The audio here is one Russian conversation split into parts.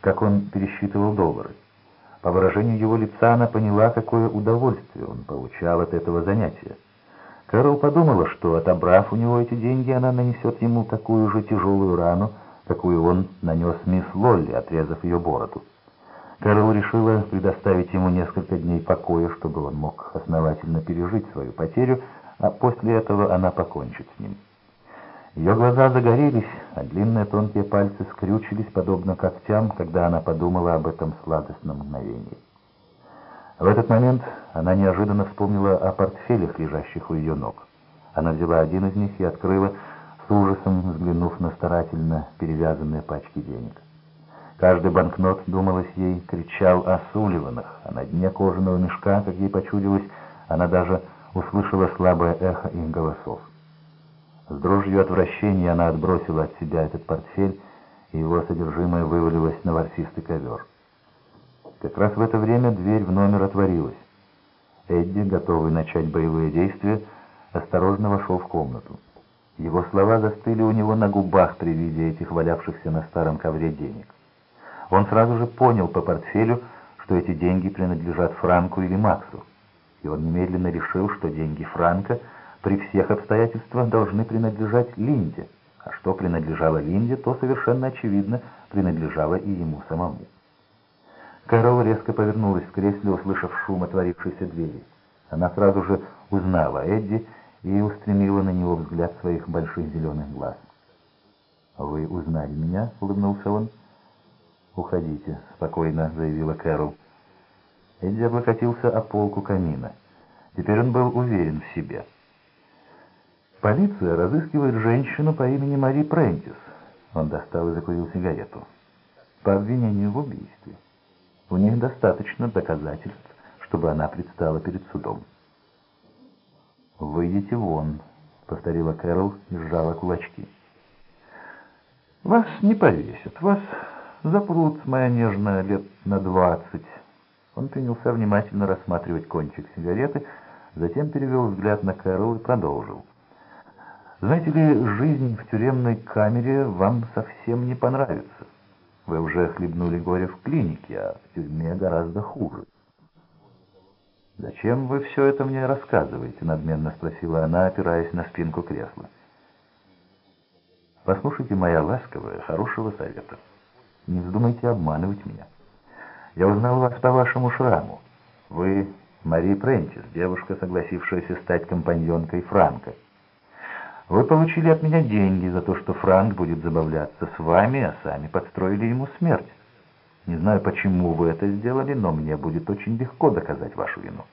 как он пересчитывал доллары. По выражению его лица она поняла, какое удовольствие он получал от этого занятия. Кэрол подумала, что, отобрав у него эти деньги, она нанесет ему такую же тяжелую рану, какую он нанес мисс Лолли, отрезав ее бороду. Кэрол решила предоставить ему несколько дней покоя, чтобы он мог основательно пережить свою потерю, а после этого она покончит с ним. Ее глаза загорелись, а длинные тонкие пальцы скрючились, подобно когтям, когда она подумала об этом сладостном мгновении. В этот момент она неожиданно вспомнила о портфелях, лежащих у ее ног. Она взяла один из них и открыла, с ужасом взглянув на старательно перевязанные пачки денег. Каждый банкнот, думалось ей, кричал о Сулливанах, а на дне кожаного мешка, как ей почудилось, она даже услышала слабое эхо их голосов. С дрожью отвращения она отбросила от себя этот портфель, и его содержимое вывалилось на ворсистый ковер. Как раз в это время дверь в номер отворилась. Эдди, готовый начать боевые действия, осторожно вошел в комнату. Его слова застыли у него на губах при виде этих валявшихся на старом ковре денег. Он сразу же понял по портфелю, что эти деньги принадлежат Франку или Максу, и он немедленно решил, что деньги Франка — при всех обстоятельствах должны принадлежать Линде, а что принадлежало Линде, то совершенно очевидно принадлежало и ему самому. Кэрол резко повернулась в кресле, услышав шум отворившейся двери. Она сразу же узнала Эдди и устремила на него взгляд своих больших зеленых глаз. «Вы узнали меня?» — улыбнулся он. «Уходите», — спокойно заявила Кэрол. Эдди облокотился о полку камина. Теперь он был уверен в себе. Полиция разыскивает женщину по имени Мари Прентис. Он достал и закурил сигарету. По обвинению в убийстве. У них достаточно доказательств, чтобы она предстала перед судом. «Выйдите вон», — повторила Кэрол и сжала кулачки. «Вас не повесят, вас запрут, моя нежная, лет на двадцать». Он принялся внимательно рассматривать кончик сигареты, затем перевел взгляд на Кэрол и продолжил. Знаете ли, жизнь в тюремной камере вам совсем не понравится. Вы уже хлебнули горе в клинике, а в тюрьме гораздо хуже. «Зачем вы все это мне рассказываете?» — надменно спросила она, опираясь на спинку кресла. «Послушайте моя ласковая, хорошего совета. Не вздумайте обманывать меня. Я узнал вас по вашему шраму. Вы Мари Прентис, девушка, согласившаяся стать компаньонкой Франка». Вы получили от меня деньги за то, что Франк будет забавляться с вами, а сами подстроили ему смерть. Не знаю, почему вы это сделали, но мне будет очень легко доказать вашу вину.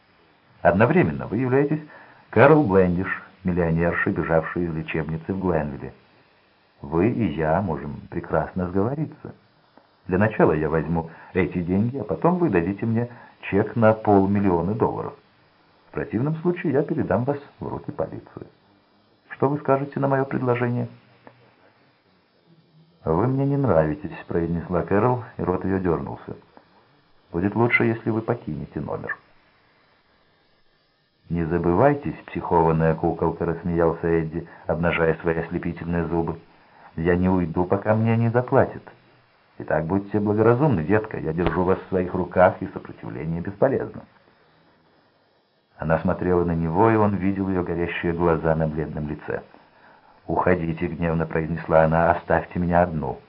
Одновременно вы являетесь Кэрол Блендиш, миллионершей, бежавшей из лечебницы в Гленвилле. Вы и я можем прекрасно сговориться. Для начала я возьму эти деньги, а потом вы дадите мне чек на полмиллиона долларов. В противном случае я передам вас в руки полиции. Что вы скажете на мое предложение?» «Вы мне не нравитесь», — произнесла Кэрол, и рот ее дернулся. «Будет лучше, если вы покинете номер». «Не забывайтесь, психованная куколка», — рассмеялся Эдди, обнажая свои ослепительные зубы. «Я не уйду, пока мне не заплатят. Итак, будьте благоразумны, детка, я держу вас в своих руках, и сопротивление бесполезно». Она смотрела на него, и он видел ее горящие глаза на бледном лице. «Уходите», — гневно произнесла она, — «оставьте меня одну».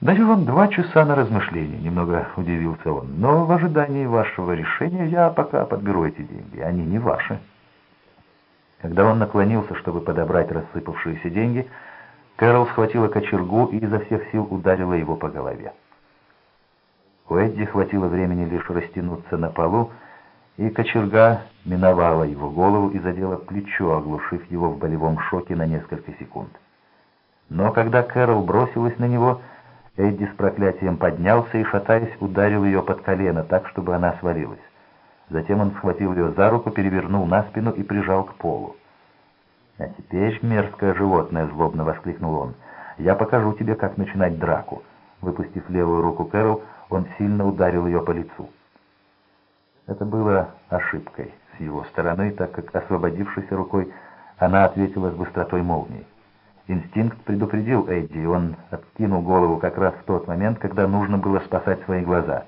«Даю вам два часа на размышление», — немного удивился он. «Но в ожидании вашего решения я пока подберу эти деньги. Они не ваши». Когда он наклонился, чтобы подобрать рассыпавшиеся деньги, Кэрол схватила кочергу и изо всех сил ударила его по голове. У Эдди хватило времени лишь растянуться на полу, и кочерга миновала его голову и задела плечо, оглушив его в болевом шоке на несколько секунд. Но когда Кэрол бросилась на него, Эдди с проклятием поднялся и, шатаясь, ударил ее под колено так, чтобы она свалилась. Затем он схватил ее за руку, перевернул на спину и прижал к полу. «А теперь, мерзкое животное!» — злобно воскликнул он. «Я покажу тебе, как начинать драку». Выпустив левую руку Кэрол, он сильно ударил ее по лицу. Это было ошибкой с его стороны, так как, освободившись рукой, она ответила с быстротой молнии. Инстинкт предупредил Эдди, он откинул голову как раз в тот момент, когда нужно было спасать свои глаза.